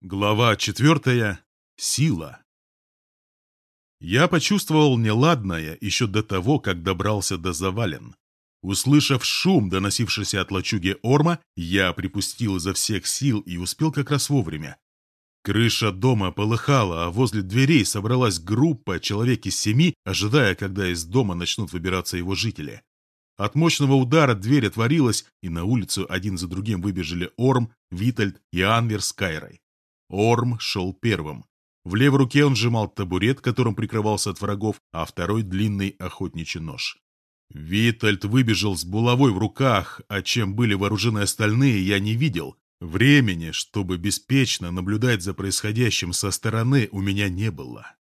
Глава четвертая. Сила. Я почувствовал неладное еще до того, как добрался до завален. Услышав шум, доносившийся от лачуги Орма, я припустил изо всех сил и успел как раз вовремя. Крыша дома полыхала, а возле дверей собралась группа человек из семи, ожидая, когда из дома начнут выбираться его жители. От мощного удара дверь отворилась, и на улицу один за другим выбежали Орм, Витальд и Анвер с Кайрой. Орм шел первым. В левой руке он сжимал табурет, которым прикрывался от врагов, а второй — длинный охотничий нож. Витальд выбежал с булавой в руках, а чем были вооружены остальные, я не видел. Времени, чтобы беспечно наблюдать за происходящим со стороны, у меня не было.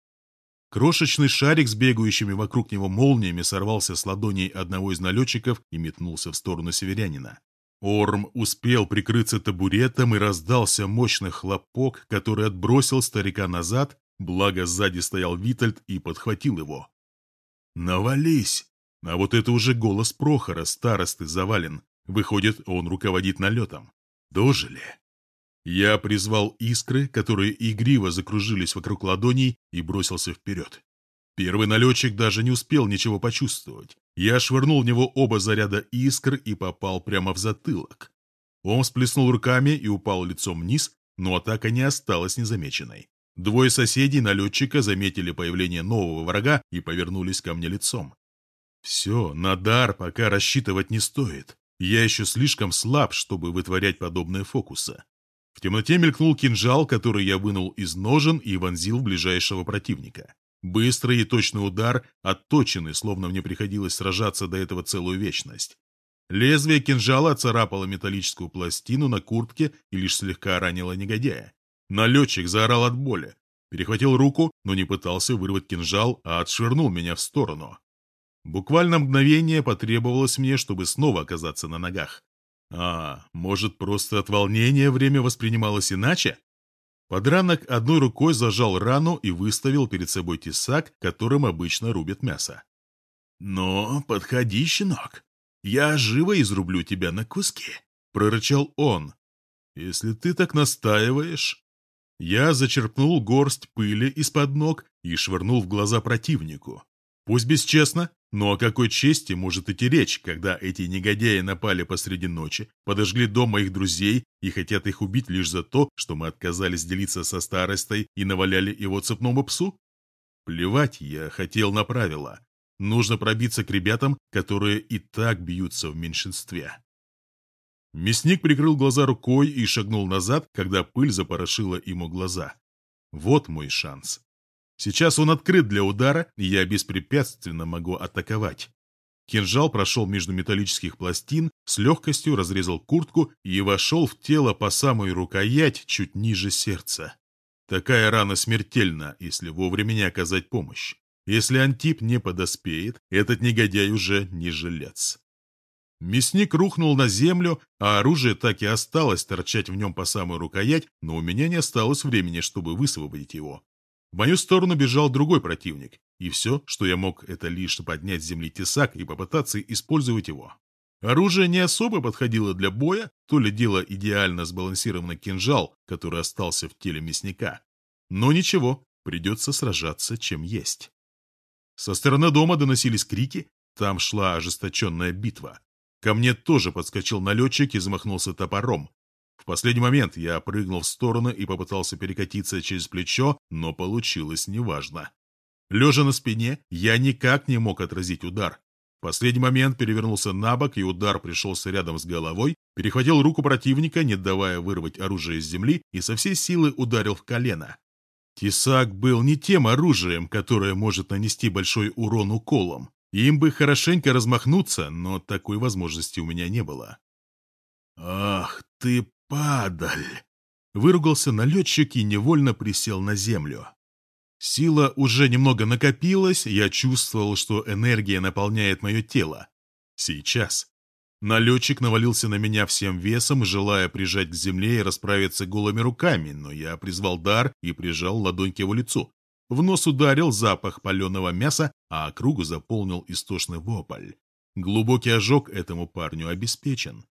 Крошечный шарик с бегающими вокруг него молниями сорвался с ладоней одного из налетчиков и метнулся в сторону северянина. Орм успел прикрыться табуретом и раздался мощный хлопок, который отбросил старика назад, благо сзади стоял Витальд и подхватил его. «Навались!» А вот это уже голос Прохора, старосты завален. Выходит, он руководит налетом. Дожили. Я призвал искры, которые игриво закружились вокруг ладоней, и бросился вперед. Первый налетчик даже не успел ничего почувствовать. Я швырнул в него оба заряда искр и попал прямо в затылок. Он всплеснул руками и упал лицом вниз, но атака не осталась незамеченной. Двое соседей налетчика заметили появление нового врага и повернулись ко мне лицом. Все, на дар пока рассчитывать не стоит. Я еще слишком слаб, чтобы вытворять подобные фокусы. В темноте мелькнул кинжал, который я вынул из ножен и вонзил в ближайшего противника. Быстрый и точный удар, отточенный, словно мне приходилось сражаться до этого целую вечность. Лезвие кинжала царапало металлическую пластину на куртке и лишь слегка ранило негодяя. Налетчик заорал от боли. Перехватил руку, но не пытался вырвать кинжал, а отшвырнул меня в сторону. Буквально мгновение потребовалось мне, чтобы снова оказаться на ногах. А, может, просто от волнения время воспринималось иначе? Подранок одной рукой зажал рану и выставил перед собой тесак, которым обычно рубят мясо. «Но подходи, щенок, я живо изрублю тебя на куски», — прорычал он. «Если ты так настаиваешь...» Я зачерпнул горсть пыли из-под ног и швырнул в глаза противнику. Пусть бесчестно, но о какой чести может идти речь, когда эти негодяи напали посреди ночи, подожгли дом моих друзей и хотят их убить лишь за то, что мы отказались делиться со старостой и наваляли его цепному псу? Плевать я хотел на правила. Нужно пробиться к ребятам, которые и так бьются в меньшинстве. Мясник прикрыл глаза рукой и шагнул назад, когда пыль запорошила ему глаза. Вот мой шанс. Сейчас он открыт для удара, и я беспрепятственно могу атаковать. Кинжал прошел между металлических пластин, с легкостью разрезал куртку и вошел в тело по самой рукоять, чуть ниже сердца. Такая рана смертельна, если вовремя не оказать помощь. Если Антип не подоспеет, этот негодяй уже не жилец. Мясник рухнул на землю, а оружие так и осталось торчать в нем по самую рукоять, но у меня не осталось времени, чтобы высвободить его. В мою сторону бежал другой противник, и все, что я мог, это лишь поднять с земли тесак и попытаться использовать его. Оружие не особо подходило для боя, то ли дело идеально сбалансированный кинжал, который остался в теле мясника. Но ничего, придется сражаться, чем есть. Со стороны дома доносились крики, там шла ожесточенная битва. Ко мне тоже подскочил налетчик и замахнулся топором. В последний момент я прыгнул в сторону и попытался перекатиться через плечо, но получилось неважно. Лежа на спине, я никак не мог отразить удар. В последний момент перевернулся на бок, и удар пришелся рядом с головой, перехватил руку противника, не давая вырвать оружие из земли, и со всей силы ударил в колено. Тесак был не тем оружием, которое может нанести большой урон уколом. Им бы хорошенько размахнуться, но такой возможности у меня не было. «Ах ты «Падаль!» — выругался налетчик и невольно присел на землю. Сила уже немного накопилась, я чувствовал, что энергия наполняет мое тело. Сейчас. Налетчик навалился на меня всем весом, желая прижать к земле и расправиться голыми руками, но я призвал дар и прижал ладонь к его лицу. В нос ударил запах паленого мяса, а округу заполнил истошный вопль. Глубокий ожог этому парню обеспечен.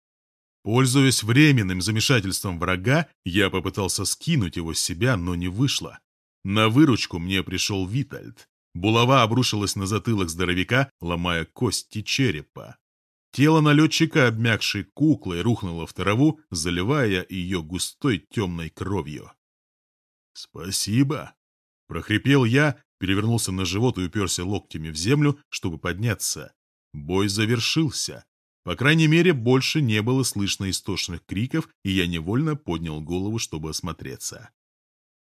Пользуясь временным замешательством врага, я попытался скинуть его с себя, но не вышло. На выручку мне пришел Витальд. Булава обрушилась на затылок здоровяка, ломая кости черепа. Тело налетчика, обмякшей куклой, рухнуло в траву, заливая ее густой темной кровью. «Спасибо!» — прохрипел я, перевернулся на живот и уперся локтями в землю, чтобы подняться. Бой завершился. По крайней мере, больше не было слышно истошных криков, и я невольно поднял голову, чтобы осмотреться.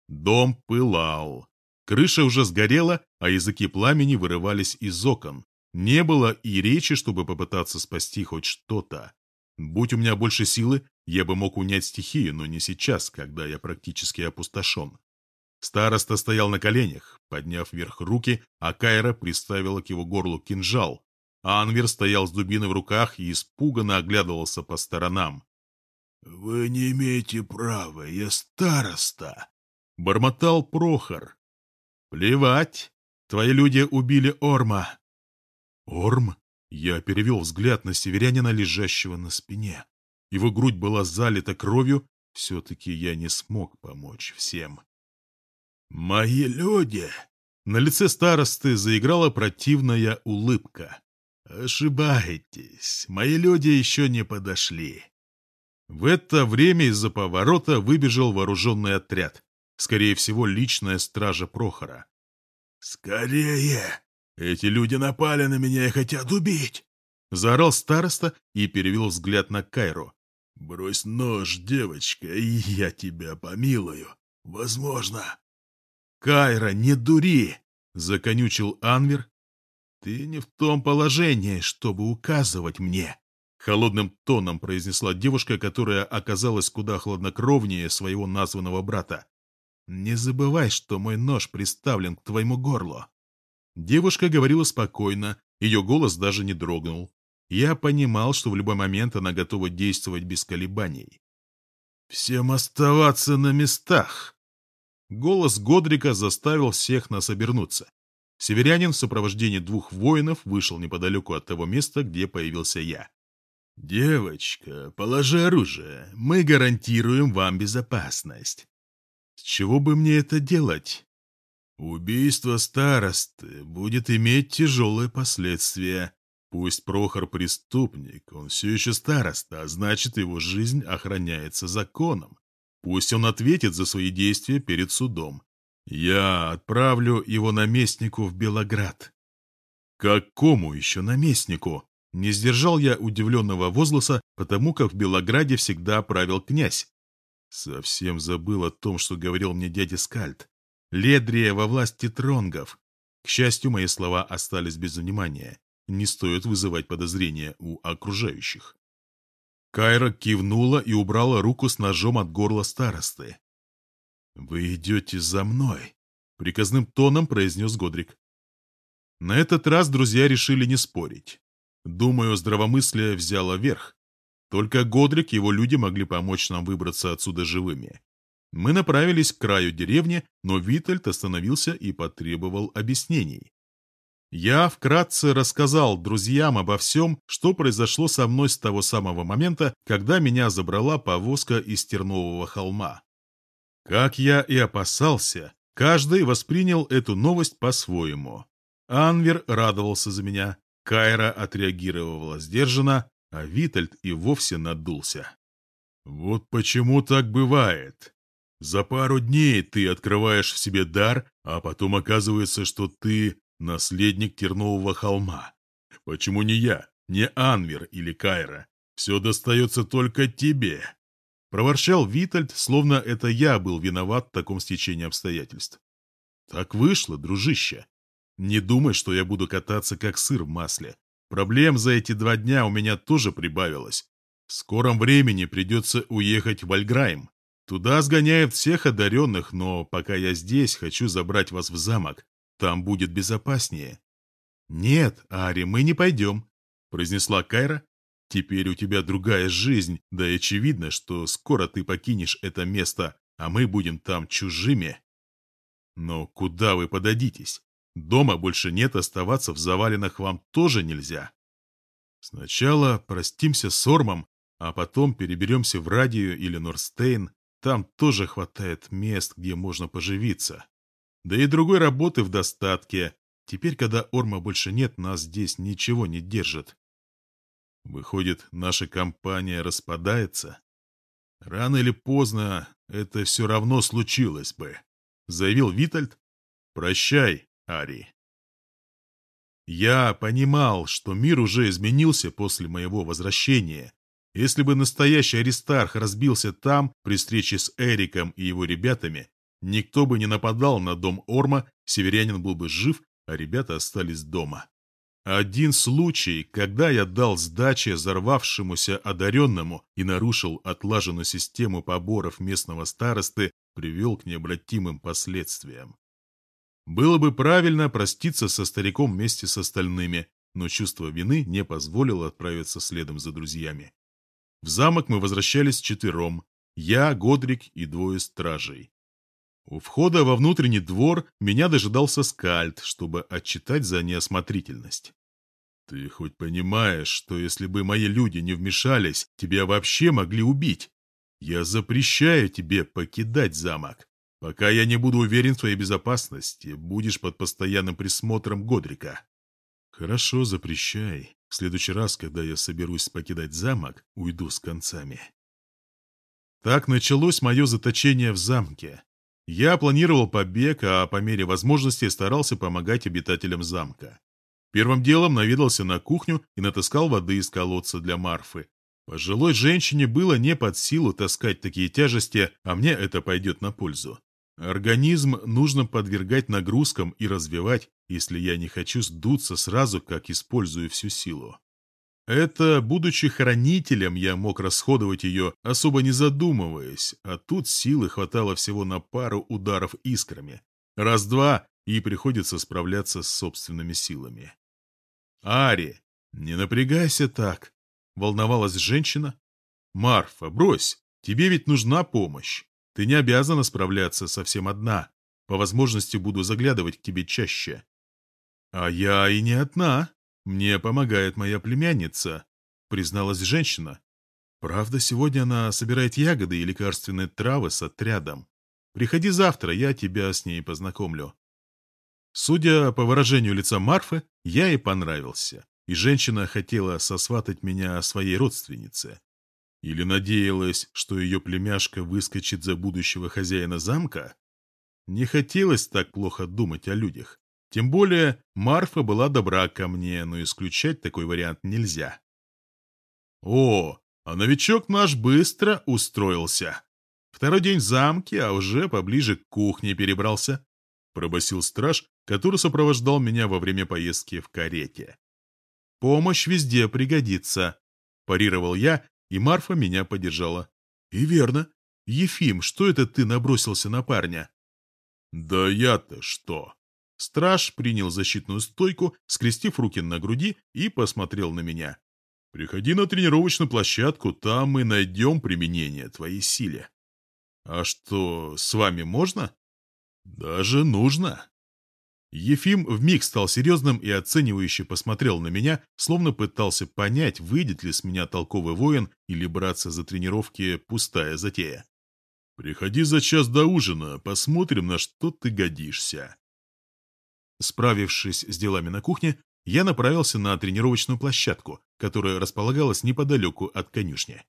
Дом пылал. Крыша уже сгорела, а языки пламени вырывались из окон. Не было и речи, чтобы попытаться спасти хоть что-то. Будь у меня больше силы, я бы мог унять стихию, но не сейчас, когда я практически опустошен. Староста стоял на коленях, подняв вверх руки, а Кайра приставила к его горлу кинжал. А Анвер стоял с дубиной в руках и испуганно оглядывался по сторонам. «Вы не имеете права, я староста!» — бормотал Прохор. «Плевать! Твои люди убили Орма!» «Орм?» — я перевел взгляд на северянина, лежащего на спине. Его грудь была залита кровью, все-таки я не смог помочь всем. «Мои люди!» На лице старосты заиграла противная улыбка. «Ошибаетесь, мои люди еще не подошли». В это время из-за поворота выбежал вооруженный отряд. Скорее всего, личная стража Прохора. «Скорее! Эти люди напали на меня и хотят убить!» Заорал староста и перевел взгляд на Кайру. «Брось нож, девочка, и я тебя помилую. Возможно, «Кайра, не дури!» — законючил Анвер. «Ты не в том положении, чтобы указывать мне!» Холодным тоном произнесла девушка, которая оказалась куда хладнокровнее своего названного брата. «Не забывай, что мой нож приставлен к твоему горлу». Девушка говорила спокойно, ее голос даже не дрогнул. Я понимал, что в любой момент она готова действовать без колебаний. «Всем оставаться на местах!» Голос Годрика заставил всех нас обернуться. Северянин в сопровождении двух воинов вышел неподалеку от того места, где появился я. «Девочка, положи оружие, мы гарантируем вам безопасность». «С чего бы мне это делать?» «Убийство старосты будет иметь тяжелые последствия. Пусть Прохор преступник, он все еще староста, а значит, его жизнь охраняется законом. Пусть он ответит за свои действия перед судом. Я отправлю его наместнику в Белоград. Какому еще наместнику? Не сдержал я удивленного возгласа, потому как в Белограде всегда правил князь. Совсем забыл о том, что говорил мне дядя Скальд. Ледрия во власти тронгов. К счастью, мои слова остались без внимания. Не стоит вызывать подозрения у окружающих. Кайра кивнула и убрала руку с ножом от горла старосты. «Вы идете за мной», — приказным тоном произнес Годрик. На этот раз друзья решили не спорить. Думаю, здравомыслие взяло верх. Только Годрик и его люди могли помочь нам выбраться отсюда живыми. Мы направились к краю деревни, но Витальд остановился и потребовал объяснений. Я вкратце рассказал друзьям обо всем, что произошло со мной с того самого момента, когда меня забрала повозка из Тернового холма. Как я и опасался, каждый воспринял эту новость по-своему. Анвер радовался за меня, Кайра отреагировала сдержанно, а Витальд и вовсе надулся. Вот почему так бывает. За пару дней ты открываешь в себе дар, а потом оказывается, что ты Наследник Тернового холма. Почему не я, не Анвер или Кайра? Все достается только тебе. Проворчал Витальд, словно это я был виноват в таком стечении обстоятельств. Так вышло, дружище. Не думай, что я буду кататься как сыр в масле. Проблем за эти два дня у меня тоже прибавилось. В скором времени придется уехать в Вальграйм. Туда сгоняют всех одаренных, но пока я здесь, хочу забрать вас в замок, там будет безопаснее. Нет, Ари, мы не пойдем, произнесла Кайра. Теперь у тебя другая жизнь, да и очевидно, что скоро ты покинешь это место, а мы будем там чужими. Но куда вы подадитесь? Дома больше нет, оставаться в завалинах вам тоже нельзя. Сначала простимся с Ормом, а потом переберемся в Радию или Норстейн. Там тоже хватает мест, где можно поживиться. Да и другой работы в достатке. Теперь, когда Орма больше нет, нас здесь ничего не держит. Выходит, наша компания распадается? Рано или поздно это все равно случилось бы, заявил Витальд. Прощай, Ари. Я понимал, что мир уже изменился после моего возвращения. Если бы настоящий Аристарх разбился там, при встрече с Эриком и его ребятами, никто бы не нападал на дом Орма, северянин был бы жив, а ребята остались дома. Один случай, когда я дал сдачи взорвавшемуся одаренному и нарушил отлаженную систему поборов местного старосты, привел к необратимым последствиям. Было бы правильно проститься со стариком вместе с остальными, но чувство вины не позволило отправиться следом за друзьями. В замок мы возвращались четвером, я, Годрик и двое стражей. У входа во внутренний двор меня дожидался скальд, чтобы отчитать за неосмотрительность. «Ты хоть понимаешь, что если бы мои люди не вмешались, тебя вообще могли убить? Я запрещаю тебе покидать замок. Пока я не буду уверен в твоей безопасности, будешь под постоянным присмотром Годрика». «Хорошо, запрещай. В следующий раз, когда я соберусь покидать замок, уйду с концами». Так началось мое заточение в замке. Я планировал побег, а по мере возможности старался помогать обитателям замка. Первым делом наведался на кухню и натаскал воды из колодца для Марфы. Пожилой женщине было не под силу таскать такие тяжести, а мне это пойдет на пользу. Организм нужно подвергать нагрузкам и развивать, если я не хочу сдуться сразу, как использую всю силу. Это, будучи хранителем, я мог расходовать ее, особо не задумываясь, а тут силы хватало всего на пару ударов искрами. Раз-два, и приходится справляться с собственными силами. «Ари, не напрягайся так», — волновалась женщина. «Марфа, брось, тебе ведь нужна помощь. Ты не обязана справляться совсем одна. По возможности буду заглядывать к тебе чаще». «А я и не одна», «Мне помогает моя племянница», — призналась женщина. «Правда, сегодня она собирает ягоды и лекарственные травы с отрядом. Приходи завтра, я тебя с ней познакомлю». Судя по выражению лица Марфы, я ей понравился, и женщина хотела сосватать меня своей родственнице. Или надеялась, что ее племяшка выскочит за будущего хозяина замка? Не хотелось так плохо думать о людях. Тем более Марфа была добра ко мне, но исключать такой вариант нельзя. О, а новичок наш быстро устроился. Второй день в замке, а уже поближе к кухне перебрался. Пробасил страж, который сопровождал меня во время поездки в карете. «Помощь везде пригодится», – парировал я, и Марфа меня поддержала. «И верно. Ефим, что это ты набросился на парня?» «Да я-то что?» Страж принял защитную стойку, скрестив руки на груди и посмотрел на меня. «Приходи на тренировочную площадку, там мы найдем применение твоей силе». «А что, с вами можно?» «Даже нужно». Ефим вмиг стал серьезным и оценивающе посмотрел на меня, словно пытался понять, выйдет ли с меня толковый воин или браться за тренировки пустая затея. «Приходи за час до ужина, посмотрим, на что ты годишься». Справившись с делами на кухне, я направился на тренировочную площадку, которая располагалась неподалеку от конюшни.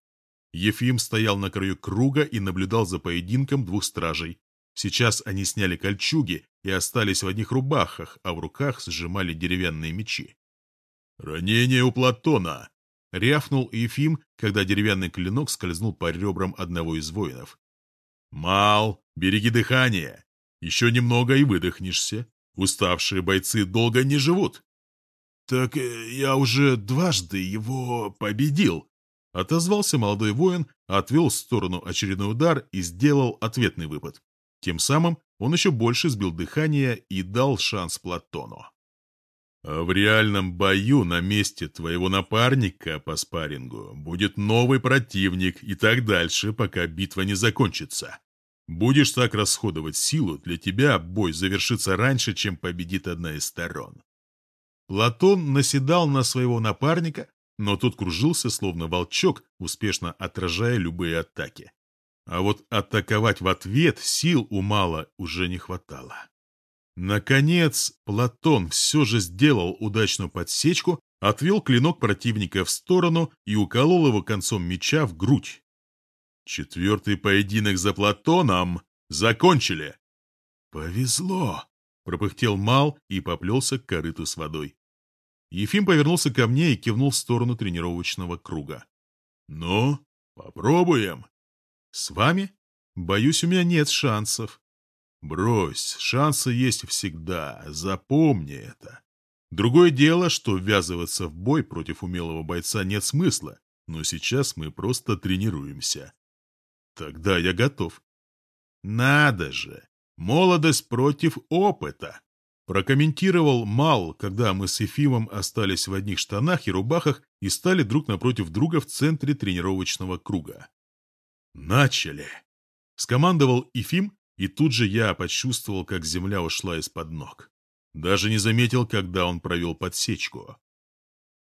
Ефим стоял на краю круга и наблюдал за поединком двух стражей. Сейчас они сняли кольчуги и остались в одних рубахах, а в руках сжимали деревянные мечи. «Ранение у Платона!» — рявкнул Ефим, когда деревянный клинок скользнул по ребрам одного из воинов. «Мал, береги дыхание! Еще немного и выдохнешься. Уставшие бойцы долго не живут. «Так э, я уже дважды его победил», — отозвался молодой воин, отвел в сторону очередной удар и сделал ответный выпад. Тем самым он еще больше сбил дыхание и дал шанс Платону. А в реальном бою на месте твоего напарника по спаррингу будет новый противник и так дальше, пока битва не закончится. Будешь так расходовать силу, для тебя бой завершится раньше, чем победит одна из сторон. Платон наседал на своего напарника, но тот кружился, словно волчок, успешно отражая любые атаки. А вот атаковать в ответ сил у Мала уже не хватало. Наконец, Платон все же сделал удачную подсечку, отвел клинок противника в сторону и уколол его концом меча в грудь. Четвертый поединок за Платоном закончили. «Повезло!» — пропыхтел Мал и поплелся к корыту с водой. Ефим повернулся ко мне и кивнул в сторону тренировочного круга. «Ну, попробуем!» «С вами? Боюсь, у меня нет шансов». «Брось, шансы есть всегда, запомни это. Другое дело, что ввязываться в бой против умелого бойца нет смысла, но сейчас мы просто тренируемся». «Тогда я готов». «Надо же! Молодость против опыта!» Прокомментировал Мал, когда мы с Ефимом остались в одних штанах и рубахах и стали друг напротив друга в центре тренировочного круга. «Начали!» — скомандовал Ефим, и тут же я почувствовал, как земля ушла из-под ног. Даже не заметил, когда он провел подсечку.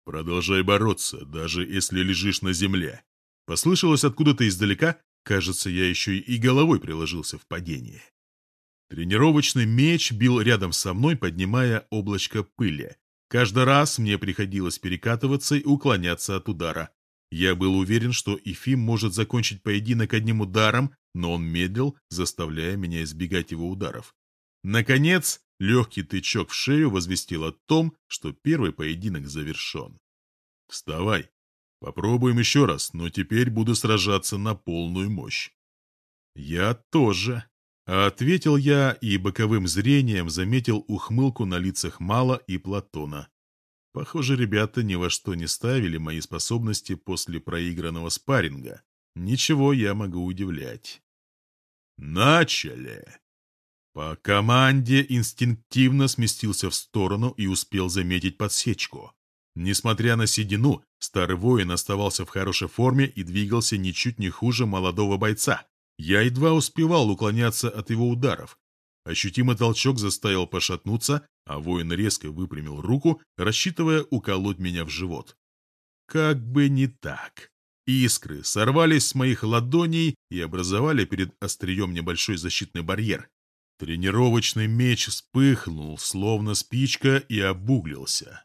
«Продолжай бороться, даже если лежишь на земле». Послышалось откуда-то издалека, кажется, я еще и головой приложился в падении. Тренировочный меч бил рядом со мной, поднимая облачко пыли. Каждый раз мне приходилось перекатываться и уклоняться от удара. Я был уверен, что Ифим может закончить поединок одним ударом, но он медлил, заставляя меня избегать его ударов. Наконец, легкий тычок в шею возвестил о том, что первый поединок завершен. «Вставай. Попробуем еще раз, но теперь буду сражаться на полную мощь». «Я тоже», Ответил я и боковым зрением заметил ухмылку на лицах Мала и Платона. Похоже, ребята ни во что не ставили мои способности после проигранного спарринга. Ничего я могу удивлять. Начали! По команде инстинктивно сместился в сторону и успел заметить подсечку. Несмотря на седину, старый воин оставался в хорошей форме и двигался ничуть не хуже молодого бойца. Я едва успевал уклоняться от его ударов. Ощутимый толчок заставил пошатнуться, а воин резко выпрямил руку, рассчитывая уколоть меня в живот. Как бы не так. Искры сорвались с моих ладоней и образовали перед острием небольшой защитный барьер. Тренировочный меч вспыхнул, словно спичка, и обуглился.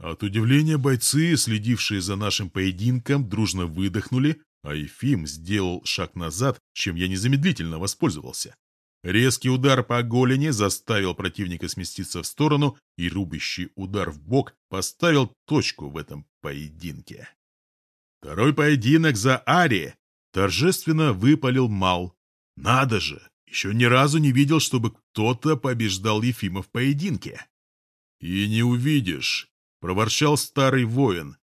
От удивления бойцы, следившие за нашим поединком, дружно выдохнули, а Ефим сделал шаг назад, чем я незамедлительно воспользовался. Резкий удар по голени заставил противника сместиться в сторону, и рубящий удар в бок поставил точку в этом поединке. Второй поединок за Ари торжественно выпалил Мал. Надо же, еще ни разу не видел, чтобы кто-то побеждал Ефима в поединке. «И не увидишь», — проворчал старый воин,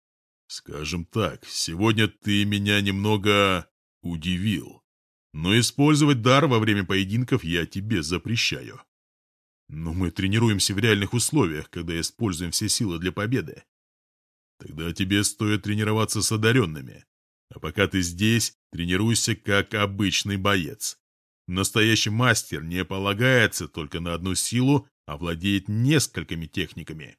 Скажем так, сегодня ты меня немного удивил. Но использовать дар во время поединков я тебе запрещаю. Но мы тренируемся в реальных условиях, когда используем все силы для победы. Тогда тебе стоит тренироваться с одаренными. А пока ты здесь, тренируйся как обычный боец. Настоящий мастер не полагается только на одну силу, а владеет несколькими техниками.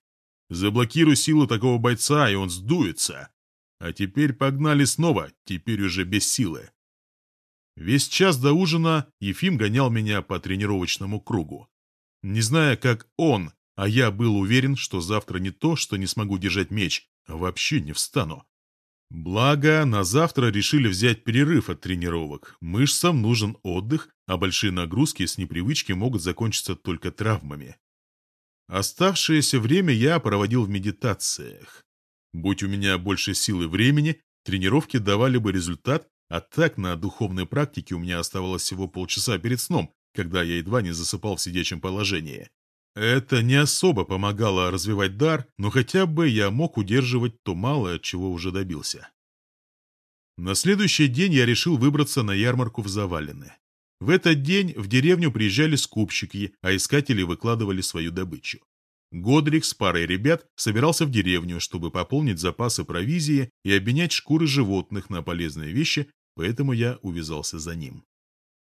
Заблокируй силу такого бойца, и он сдуется. А теперь погнали снова, теперь уже без силы. Весь час до ужина Ефим гонял меня по тренировочному кругу. Не зная, как он, а я был уверен, что завтра не то, что не смогу держать меч, а вообще не встану. Благо, на завтра решили взять перерыв от тренировок. Мышцам нужен отдых, а большие нагрузки с непривычки могут закончиться только травмами. Оставшееся время я проводил в медитациях. Будь у меня больше сил и времени, тренировки давали бы результат, а так на духовной практике у меня оставалось всего полчаса перед сном, когда я едва не засыпал в сидячем положении. Это не особо помогало развивать дар, но хотя бы я мог удерживать то малое, чего уже добился. На следующий день я решил выбраться на ярмарку в Завалины. В этот день в деревню приезжали скупщики, а искатели выкладывали свою добычу. Годрик с парой ребят собирался в деревню, чтобы пополнить запасы провизии и обменять шкуры животных на полезные вещи, поэтому я увязался за ним.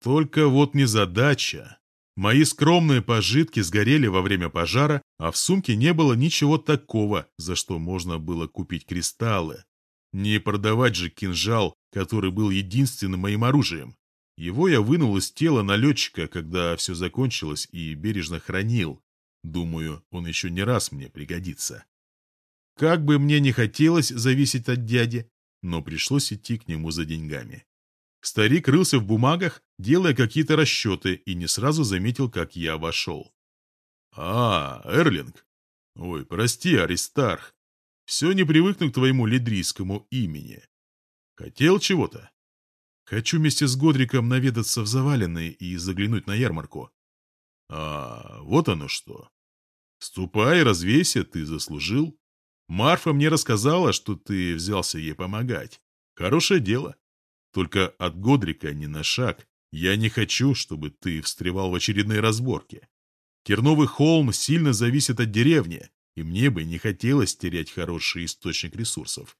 Только вот незадача. Мои скромные пожитки сгорели во время пожара, а в сумке не было ничего такого, за что можно было купить кристаллы. Не продавать же кинжал, который был единственным моим оружием. Его я вынул из тела налетчика, когда все закончилось, и бережно хранил. Думаю, он еще не раз мне пригодится. Как бы мне не хотелось зависеть от дяди, но пришлось идти к нему за деньгами. Старик рылся в бумагах, делая какие-то расчеты, и не сразу заметил, как я вошел. «А, Эрлинг! Ой, прости, Аристарх. Все не привыкну к твоему лидрийскому имени. Хотел чего-то?» «Хочу вместе с Годриком наведаться в заваленные и заглянуть на ярмарку». «А, вот оно что. Ступай, развейся, ты заслужил. Марфа мне рассказала, что ты взялся ей помогать. Хорошее дело. Только от Годрика ни на шаг. Я не хочу, чтобы ты встревал в очередные разборки. Терновый холм сильно зависит от деревни, и мне бы не хотелось терять хороший источник ресурсов.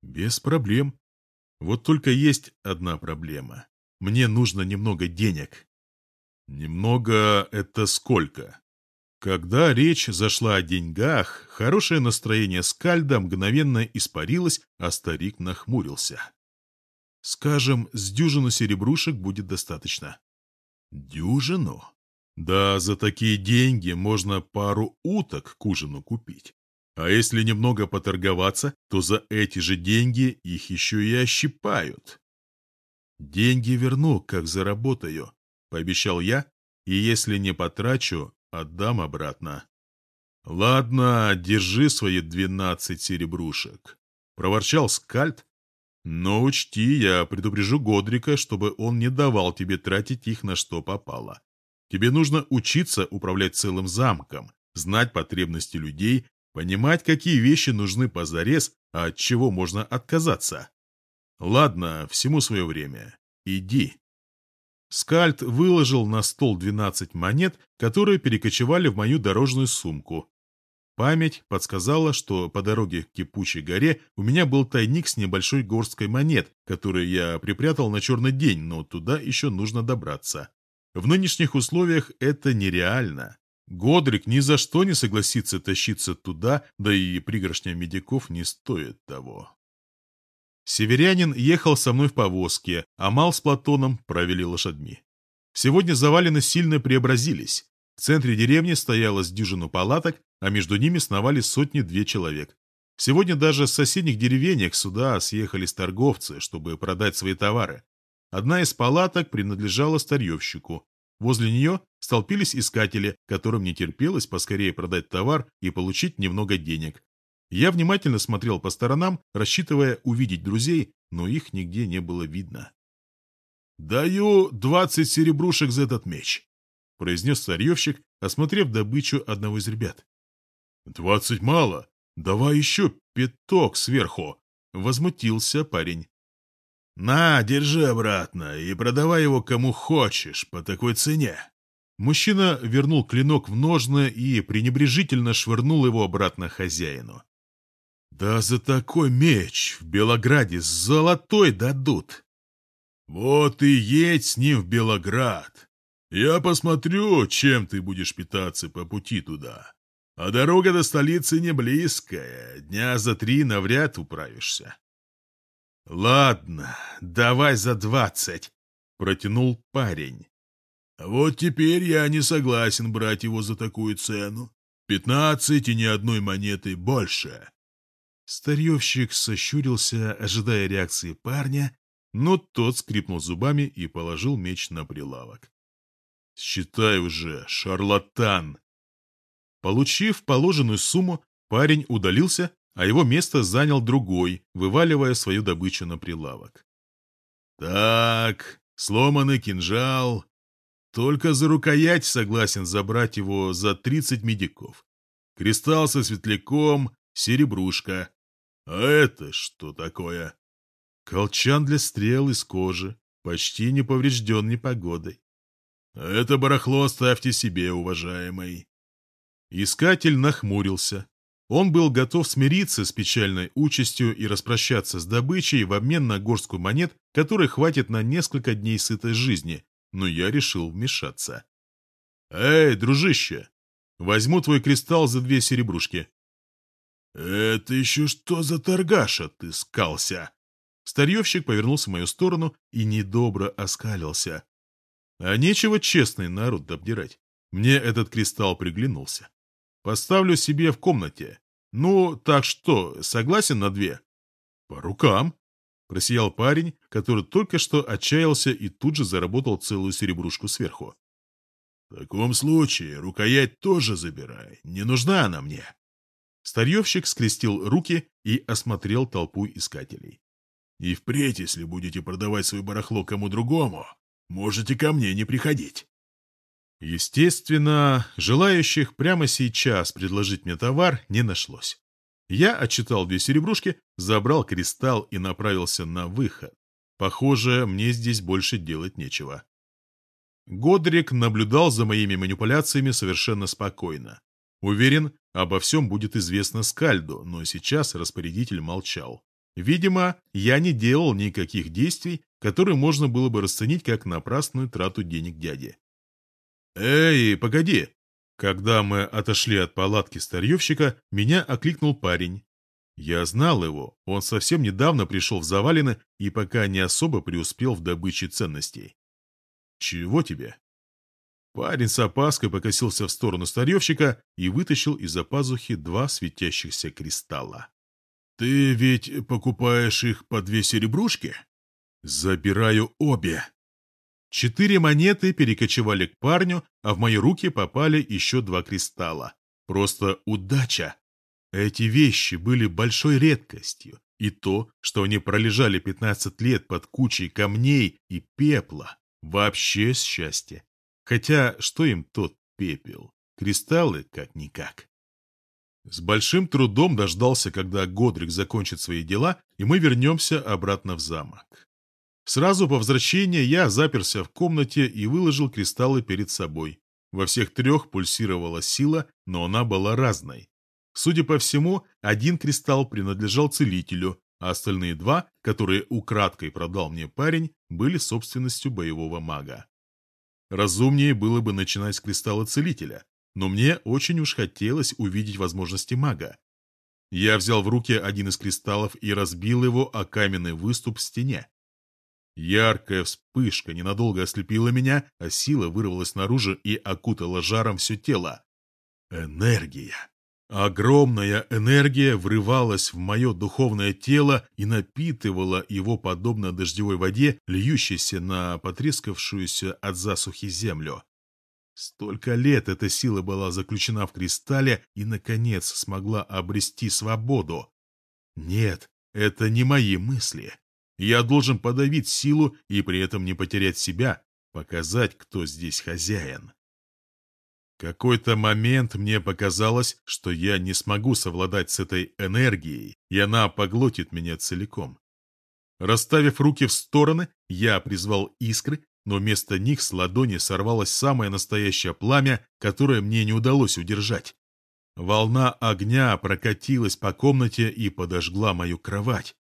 Без проблем. Вот только есть одна проблема. Мне нужно немного денег. Немного — это сколько? Когда речь зашла о деньгах, хорошее настроение скальда мгновенно испарилось, а старик нахмурился. Скажем, с дюжину серебрушек будет достаточно. Дюжину? Да, за такие деньги можно пару уток к ужину купить. А если немного поторговаться, то за эти же деньги их еще и ощипают. Деньги верну, как заработаю, пообещал я, и если не потрачу, отдам обратно. Ладно, держи свои двенадцать серебрушек, проворчал скальд, но учти, я предупрежу Годрика, чтобы он не давал тебе тратить их на что попало. Тебе нужно учиться управлять целым замком, знать потребности людей, понимать, какие вещи нужны позарез, а от чего можно отказаться. Ладно, всему свое время. Иди. Скальд выложил на стол 12 монет, которые перекочевали в мою дорожную сумку, Память подсказала, что по дороге к кипучей горе у меня был тайник с небольшой горсткой монет, которые я припрятал на черный день, но туда еще нужно добраться. В нынешних условиях это нереально. Годрик ни за что не согласится тащиться туда, да и пригоршня медиков не стоит того. Северянин ехал со мной в повозке, а Мал с Платоном провели лошадьми. Сегодня завалины сильно преобразились. В центре деревни стоялось дюжину палаток, а между ними сновали сотни-две человек. Сегодня даже с соседних деревенек сюда съехались торговцы, чтобы продать свои товары. Одна из палаток принадлежала старьевщику. Возле нее столпились искатели, которым не терпелось поскорее продать товар и получить немного денег. Я внимательно смотрел по сторонам, рассчитывая увидеть друзей, но их нигде не было видно. «Даю двадцать серебрушек за этот меч», произнес старьевщик, осмотрев добычу одного из ребят. «Двадцать мало. Давай еще пяток сверху!» — возмутился парень. «На, держи обратно и продавай его кому хочешь по такой цене». Мужчина вернул клинок в ножны и пренебрежительно швырнул его обратно хозяину. «Да за такой меч в Белограде золотой дадут!» «Вот и едь с ним в Белоград. Я посмотрю, чем ты будешь питаться по пути туда. А дорога до столицы не близкая, дня за три навряд управишься. Ладно, давай за двадцать, протянул парень. Вот теперь я не согласен брать его за такую цену. Пятнадцать и ни одной монеты больше. Старьевщик сощурился, ожидая реакции парня, но тот скрипнул зубами и положил меч на прилавок. «Считай уже, шарлатан!» Получив положенную сумму, парень удалился, а его место занял другой, вываливая свою добычу на прилавок. «Так, сломанный кинжал. Только за рукоять согласен забрать его за тридцать медиков. Кристалл со светляком, серебрушка. А это что такое?» Колчан для стрел из кожи, почти не поврежден непогодой. Это барахло оставьте себе, уважаемый. Искатель нахмурился. Он был готов смириться с печальной участью и распрощаться с добычей в обмен на горстку монет, которой хватит на несколько дней сытой жизни, но я решил вмешаться. «Эй, дружище, возьму твой кристалл за две серебрушки». «Это еще что за торгаша ты скался?» Старьевщик повернулся в мою сторону и недобро оскалился. А нечего честный народ обдирать. Мне этот кристалл приглянулся. Поставлю себе в комнате. Ну, так что, согласен на две? По рукам. Просиял парень, который только что отчаялся и тут же заработал целую серебрушку сверху. В таком случае рукоять тоже забирай. Не нужна она мне. Старьевщик скрестил руки и осмотрел толпу искателей. И впредь, если будете продавать свое барахло кому другому, можете ко мне не приходить. Естественно, желающих прямо сейчас предложить мне товар не нашлось. Я отчитал две серебрушки, забрал кристалл и направился на выход. Похоже, мне здесь больше делать нечего. Годрик наблюдал за моими манипуляциями совершенно спокойно. Уверен, обо всем будет известно Скальду, но сейчас распорядитель молчал. Видимо, я не делал никаких действий, которые можно было бы расценить как напрасную трату денег дяди. «Эй, погоди!» Когда мы отошли от палатки старьевщика, меня окликнул парень. Я знал его, он совсем недавно пришел в Завалины и пока не особо преуспел в добыче ценностей. «Чего тебе?» Парень с опаской покосился в сторону старьевщика и вытащил из-за пазухи два светящихся кристалла. «Ты ведь покупаешь их по две серебрушки?» «Забираю обе», Четыре монеты перекочевали к парню, а в мои руки попали еще два кристалла. Просто удача. Эти вещи были большой редкостью, и то, что они пролежали 15 лет под кучей камней и пепла, вообще счастье. Хотя, что им тот пепел? Кристаллы как-никак. С большим трудом дождался, когда Годрик закончит свои дела, и мы вернемся обратно в замок. Сразу по возвращении я заперся в комнате и выложил кристаллы перед собой. Во всех трех пульсировала сила, но она была разной. Судя по всему, один кристалл принадлежал целителю, а остальные два, которые украдкой продал мне парень, были собственностью боевого мага. Разумнее было бы начинать с кристалла целителя, но мне очень уж хотелось увидеть возможности мага. Я взял в руки один из кристаллов и разбил его о каменный выступ в стене. Яркая вспышка ненадолго ослепила меня, а сила вырвалась наружу и окутала жаром все тело. Энергия. Огромная энергия врывалась в мое духовное тело и напитывала его подобно дождевой воде, льющейся на потрескавшуюся от засухи землю. Столько лет эта сила была заключена в кристалле и, наконец, смогла обрести свободу. Нет, это не мои мысли. Я должен подавить силу и при этом не потерять себя, показать, кто здесь хозяин. какой-то момент мне показалось, что я не смогу совладать с этой энергией, и она поглотит меня целиком. Расставив руки в стороны, я призвал искры, но вместо них с ладони сорвалось самое настоящее пламя, которое мне не удалось удержать. Волна огня прокатилась по комнате и подожгла мою кровать.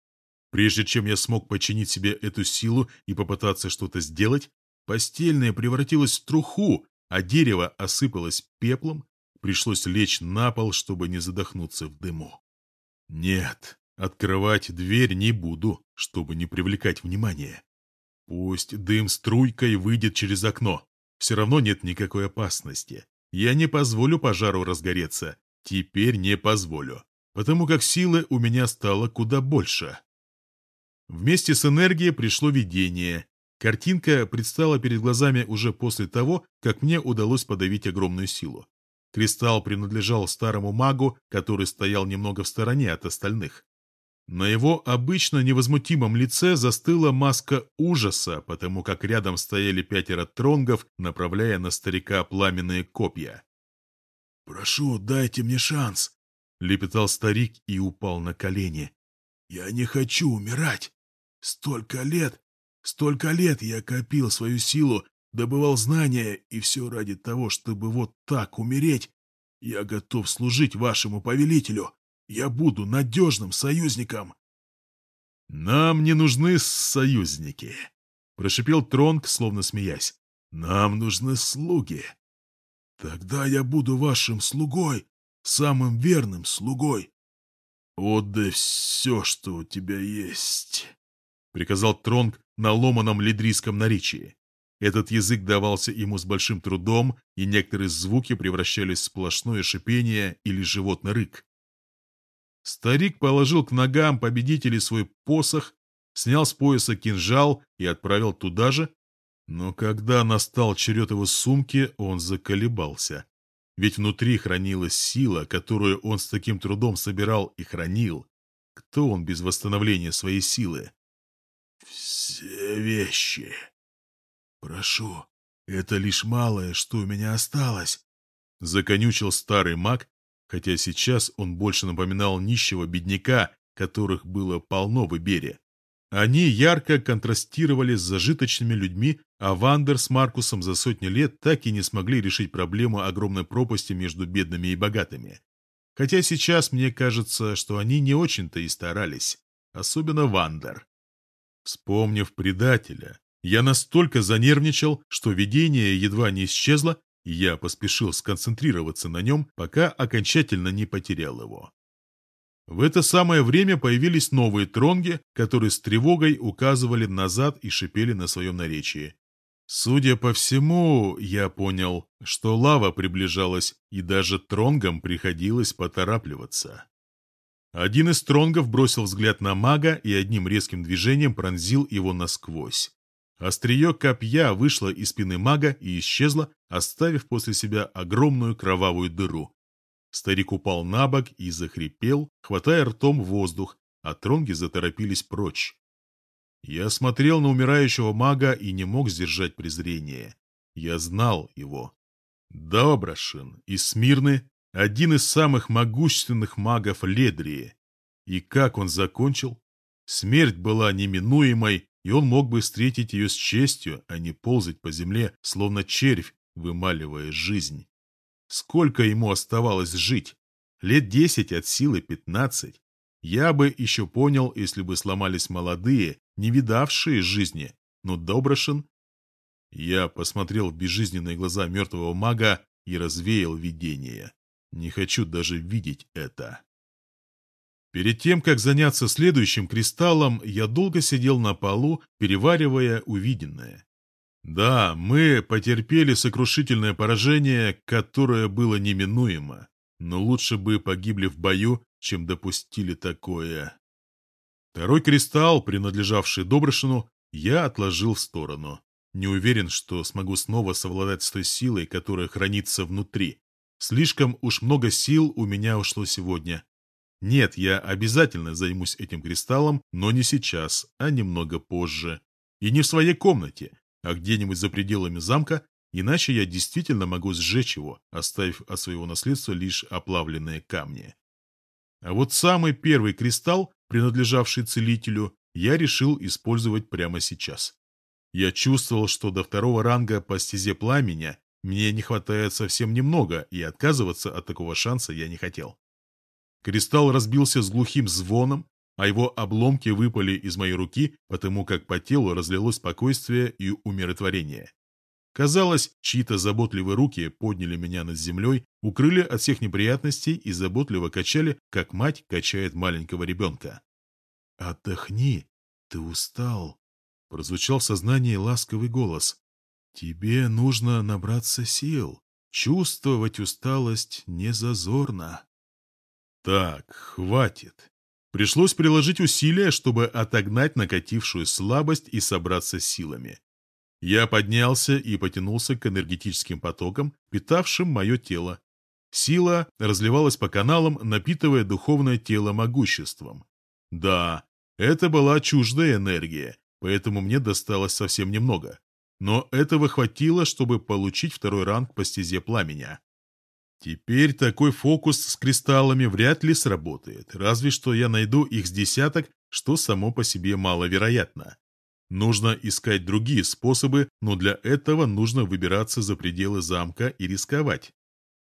Прежде чем я смог подчинить себе эту силу и попытаться что-то сделать, постельное превратилось в труху, а дерево осыпалось пеплом, пришлось лечь на пол, чтобы не задохнуться в дыму. Нет, открывать дверь не буду, чтобы не привлекать внимания. Пусть дым струйкой выйдет через окно. Все равно нет никакой опасности. Я не позволю пожару разгореться. Теперь не позволю. Потому как силы у меня стало куда больше. Вместе с энергией пришло видение. Картинка предстала перед глазами уже после того, как мне удалось подавить огромную силу. Кристалл принадлежал старому магу, который стоял немного в стороне от остальных. На его обычно невозмутимом лице застыла маска ужаса, потому как рядом стояли пятеро тронгов, направляя на старика пламенные копья. «Прошу, дайте мне шанс», — лепетал старик и упал на колени. «Я не хочу умирать. Столько лет, столько лет я копил свою силу, добывал знания, и все ради того, чтобы вот так умереть. Я готов служить вашему повелителю. Я буду надежным союзником. Нам не нужны союзники, прошипел Тронг, словно смеясь. Нам нужны слуги. Тогда я буду вашим слугой, самым верным слугой. «Отдай все, что у тебя есть», — приказал Тронг на ломаном лидрийском наречии. Этот язык давался ему с большим трудом, и некоторые звуки превращались в сплошное шипение или животный рык. Старик положил к ногам победителей свой посох, снял с пояса кинжал и отправил туда же, но когда настал черед его сумки, он заколебался. Ведь внутри хранилась сила, которую он с таким трудом собирал и хранил. Кто он без восстановления своей силы? «Все вещи», «Прошу, это лишь малое, что у меня осталось», — законючил старый маг, хотя сейчас он больше напоминал нищего бедняка, которых было полно в Ибере. Они ярко контрастировали с зажиточными людьми, а Вандер с Маркусом за сотни лет так и не смогли решить проблему огромной пропасти между бедными и богатыми. Хотя сейчас мне кажется, что они не очень-то и старались, особенно Вандер. Вспомнив предателя, я настолько занервничал, что видение едва не исчезло, и я поспешил сконцентрироваться на нем, пока окончательно не потерял его. В это самое время появились новые тронги, которые с тревогой указывали назад и шипели на своем наречии. Судя по всему, я понял, что лава приближалась, и даже тронгам приходилось поторапливаться. Один из тронгов бросил взгляд на мага и одним резким движением пронзил его насквозь. Острие копья вышло из спины мага и исчезло, оставив после себя огромную кровавую дыру. Старик упал на бок и захрипел, хватая ртом воздух, а тронги заторопились прочь. Я смотрел на умирающего мага и не мог сдержать презрение. Я знал его. Доброшин из Смирны – один из самых могущественных магов Ледрии. И как он закончил? Смерть была неминуемой, и он мог бы встретить ее с честью, а не ползать по земле, словно червь, вымаливая жизнь. Сколько ему оставалось жить? Лет десять от силы пятнадцать. Я бы еще понял, если бы сломались молодые, не видавшие жизни, но Доброшин... Я посмотрел в безжизненные глаза мертвого мага и развеял видение. Не хочу даже видеть это. Перед тем, как заняться следующим кристаллом, я долго сидел на полу, переваривая увиденное. Да, мы потерпели сокрушительное поражение, которое было неминуемо, но лучше бы погибли в бою, чем допустили такое. Второй кристалл, принадлежавший Добрышину, я отложил в сторону. Не уверен, что смогу снова совладать с той силой, которая хранится внутри. Слишком уж много сил у меня ушло сегодня, нет, я обязательно займусь этим кристаллом, но не сейчас, а немного позже. И не в своей комнате, а где-нибудь за пределами замка, иначе я действительно могу сжечь его, оставив от своего наследства лишь оплавленные камни. А вот самый первый кристалл, принадлежавший целителю, я решил использовать прямо сейчас. Я чувствовал, что до второго ранга по стезе пламени мне не хватает совсем немного, и отказываться от такого шанса я не хотел. Кристалл разбился с глухим звоном, а его обломки выпали из моей руки, потому как по телу разлилось спокойствие и умиротворение. Казалось, чьи-то заботливые руки подняли меня над землей, укрыли от всех неприятностей и заботливо качали, как мать качает маленького ребенка. «Отдохни, ты устал», — прозвучал в сознании ласковый голос. «Тебе нужно набраться сил. Чувствовать усталость не зазорно». Так, хватит. Пришлось приложить усилия, чтобы отогнать накатившую слабость и собраться силами. Я поднялся и потянулся к энергетическим потокам, питавшим мое тело. Сила разливалась по каналам, напитывая духовное тело могуществом. Да, это была чуждая энергия, поэтому мне досталось совсем немного. Но этого хватило, чтобы получить второй ранг по стезе пламени. Теперь такой фокус с кристаллами вряд ли сработает, разве что я найду их с десяток, что само по себе маловероятно. Нужно искать другие способы, но для этого нужно выбираться за пределы замка и рисковать.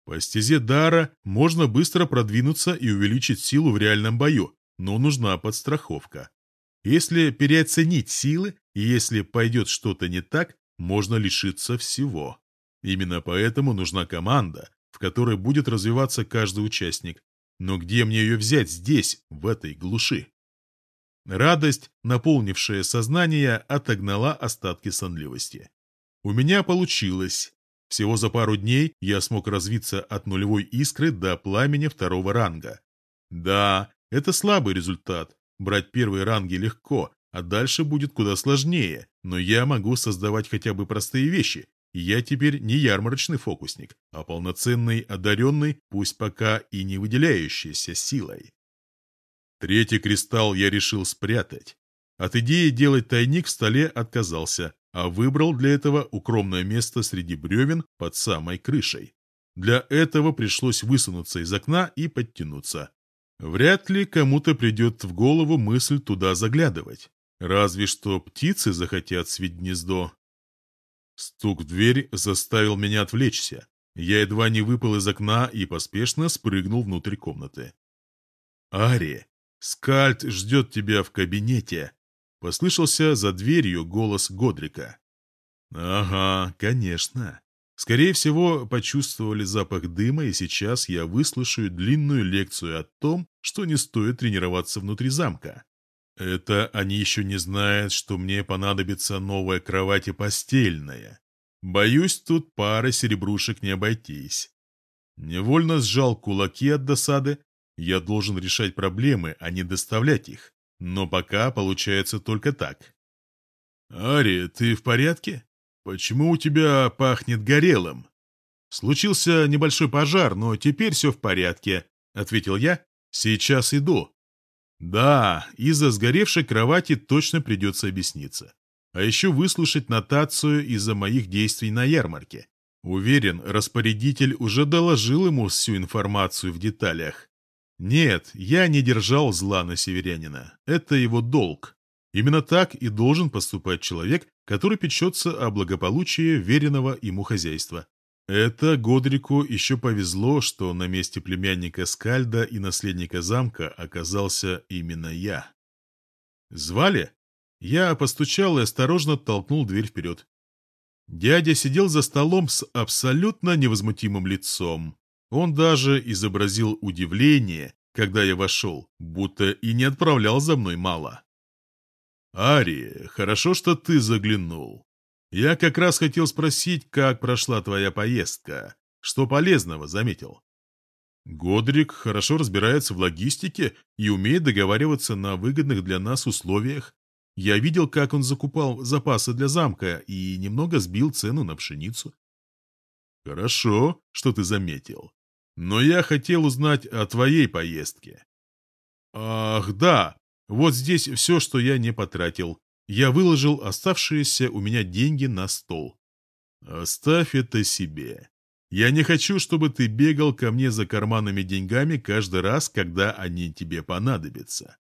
По стезе дара можно быстро продвинуться и увеличить силу в реальном бою, но нужна подстраховка. Если переоценить силы, и если пойдет что-то не так, можно лишиться всего. Именно поэтому нужна команда, в которой будет развиваться каждый участник. Но где мне ее взять здесь, в этой глуши? Радость, наполнившая сознание, отогнала остатки сонливости. У меня получилось. Всего за пару дней я смог развиться от нулевой искры до пламени второго ранга. Да, это слабый результат. Брать первые ранги легко, а дальше будет куда сложнее, но я могу создавать хотя бы простые вещи, я теперь не ярмарочный фокусник, а полноценный одаренный, пусть пока и не выделяющийся силой. Третий кристалл я решил спрятать. От идеи делать тайник в столе отказался, а выбрал для этого укромное место среди бревен под самой крышей. Для этого пришлось высунуться из окна и подтянуться. Вряд ли кому-то придет в голову мысль туда заглядывать. Разве что птицы захотят свить гнездо. Стук в дверь заставил меня отвлечься. Я едва не выпал из окна и поспешно спрыгнул внутрь комнаты. «Ари, Скальд ждет тебя в кабинете!» Послышался за дверью голос Годрика. «Ага, конечно. Скорее всего, почувствовали запах дыма, и сейчас я выслушаю длинную лекцию о том, что не стоит тренироваться внутри замка. Это они еще не знают, что мне понадобится новая кровать и постельная. Боюсь, тут пара серебрушек не обойтись. Невольно сжал кулаки от досады. Я должен решать проблемы, а не доставлять их. Но пока получается только так. «Ари, ты в порядке? Почему у тебя пахнет горелым?» «Случился небольшой пожар, но теперь все в порядке», — ответил я. «Сейчас иду». Да, из-за сгоревшей кровати точно придется объясниться. А еще выслушать нотацию из-за моих действий на ярмарке. Уверен, распорядитель уже доложил ему всю информацию в деталях. Нет, я не держал зла на северянина. Это его долг. Именно так и должен поступать человек, который печется о благополучии веренного ему хозяйства. Это Годрику еще повезло, что на месте племянника Скальда и наследника замка оказался именно я. «Звали?» Я постучал и осторожно толкнул дверь вперед. Дядя сидел за столом с абсолютно невозмутимым лицом. Он даже изобразил удивление, когда я вошел, будто и не отправлял за мной мало. «Ари, хорошо, что ты заглянул. Я как раз хотел спросить, как прошла твоя поездка. Что полезного заметил? Годрик хорошо разбирается в логистике и умеет договариваться на выгодных для нас условиях. Я видел, как он закупал запасы для замка и немного сбил цену на пшеницу. Хорошо, что ты заметил. Но я хотел узнать о твоей поездке. Ах, да, вот здесь все, что я не потратил. Я выложил оставшиеся у меня деньги на стол. «Оставь это себе. Я не хочу, чтобы ты бегал ко мне за карманными деньгами каждый раз, когда они тебе понадобятся.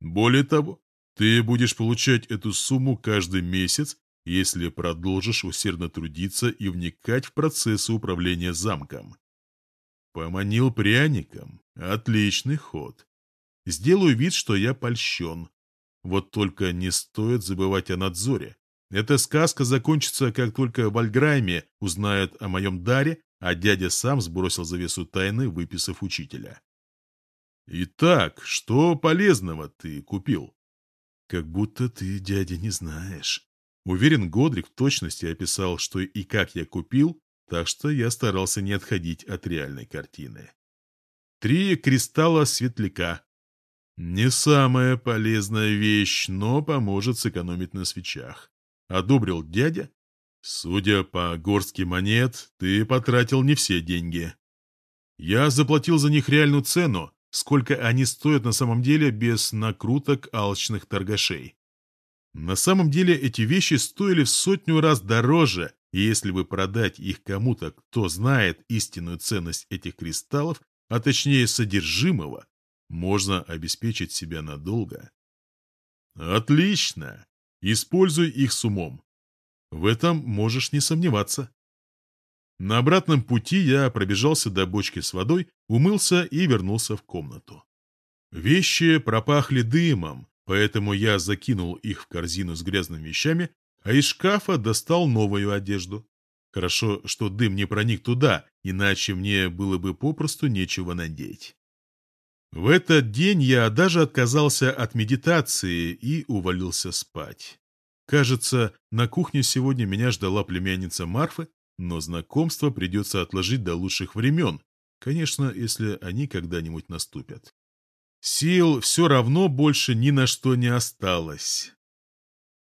Более того, ты будешь получать эту сумму каждый месяц, если продолжишь усердно трудиться и вникать в процессы управления замком. Поманил пряником. Отличный ход. Сделаю вид, что я польщен. Вот только не стоит забывать о надзоре. Эта сказка закончится, как только в Альграйме узнают о моем даре, а дядя сам сбросил завесу тайны, выписав учителя. «Итак, что полезного ты купил?» «Как будто ты, дядя, не знаешь». Уверен, Годрик в точности описал, что и как я купил, так что я старался не отходить от реальной картины. Три кристалла светляка, не самая полезная вещь, но поможет сэкономить на свечах. Одобрил дядя. Судя по горстке монет, ты потратил не все деньги. Я заплатил за них реальную цену, сколько они стоят на самом деле без накруток алчных торгашей. На самом деле эти вещи стоили в сотню раз дороже, и если бы продать их кому-то, кто знает истинную ценность этих кристаллов, а точнее содержимого, можно обеспечить себя надолго. Отлично! Используй их с умом. В этом можешь не сомневаться. На обратном пути я пробежался до бочки с водой, умылся и вернулся в комнату. Вещи пропахли дымом, поэтому я закинул их в корзину с грязными вещами, а из шкафа достал новую одежду. Хорошо, что дым не проник туда, иначе мне было бы попросту нечего надеть. В этот день я даже отказался от медитации и увалился спать. Кажется, на кухне сегодня меня ждала племянница Марфы, но знакомство придется отложить до лучших времен, конечно, если они когда-нибудь наступят. Сил все равно больше ни на что не осталось.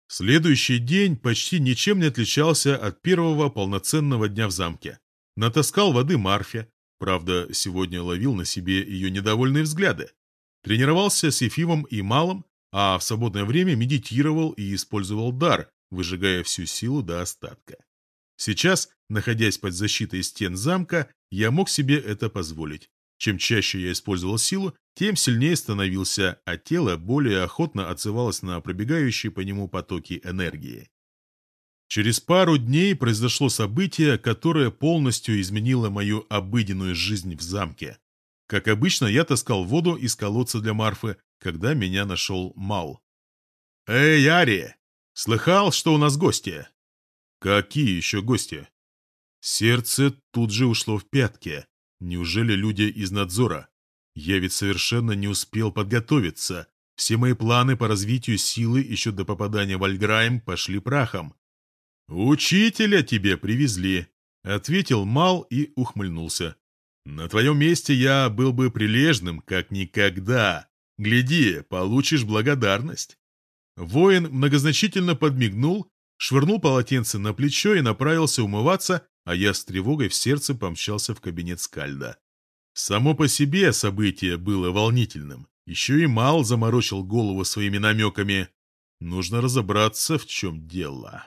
Следующий день почти ничем не отличался от первого полноценного дня в замке. Натаскал воды Марфе, Правда, сегодня ловил на себе ее недовольные взгляды. Тренировался с Ефимом и Малым, а в свободное время медитировал и использовал дар, выжигая всю силу до остатка. Сейчас, находясь под защитой стен замка, я мог себе это позволить. Чем чаще я использовал силу, тем сильнее становился, а тело более охотно отзывалось на пробегающие по нему потоки энергии. Через пару дней произошло событие, которое полностью изменило мою обыденную жизнь в замке. Как обычно, я таскал воду из колодца для Марфы, когда меня нашел Мал. «Эй, Ари! Слыхал, что у нас гости?» «Какие еще гости?» Сердце тут же ушло в пятки. Неужели люди из надзора? Я ведь совершенно не успел подготовиться. Все мои планы по развитию силы еще до попадания в Альграйм пошли прахом. «Учителя тебе привезли», — ответил Мал и ухмыльнулся. «На твоем месте я был бы прилежным, как никогда. Гляди, получишь благодарность». Воин многозначительно подмигнул, швырнул полотенце на плечо и направился умываться, а я с тревогой в сердце помчался в кабинет Скальда. Само по себе событие было волнительным. Еще и Мал заморочил голову своими намеками. Нужно разобраться, в чем дело.